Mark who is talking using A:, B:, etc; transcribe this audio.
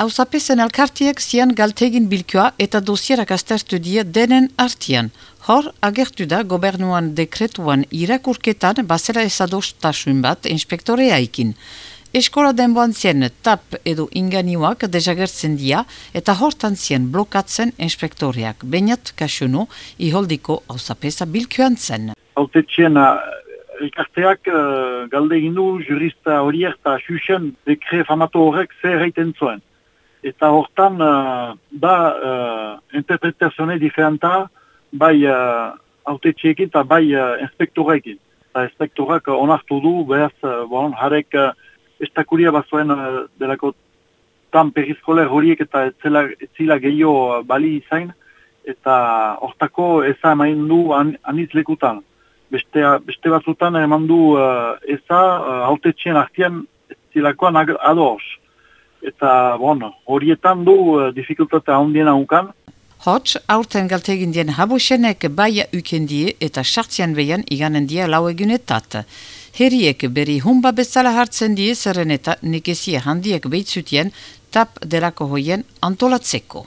A: Hauzapezen alkartiek zian galtegin bilkoa eta dosierak aztertu die denen artian. Hor, agertu da gobernuan dekretuan irakurketan bazera ezadostasun bat inspektorea ikin. Eskola denboan zien tap edo inganiuak dejagertzen dia eta hortan zien blokatzen inspektoreak. Bainat kasuno, iholdiko hauzapeza bilkoan zen.
B: Haute elkarteak uh, galde egin jurista horiek eta xuxen dekre famato horrek zer egiten zuen. Eta hortan uh, da uh, interpretazione diferenta bai uh, haute eta bai uh, inspektorekin. Eta inspektorak onartu du, behaz, uh, bon, harek uh, estakuria bat zuen uh, delako tan perizkoler horiek eta etzela, etzila gehiago bali izain, eta hortako eza emain du an, aniz lekutan beste, beste batzutan eman du uh, eza uh, autetxien artian zilakoan ados. Eta, bueno, horietan du uh, dificultatea handien haukan.
A: Hots, aurten galtegin dien habusenek baia ukendie eta sartzian behan iganen dia lau egunetat. Heriek beri humba bezala hartzen die zerren eta nekezie handiek behitzutien tap delako hoien antolatzeko.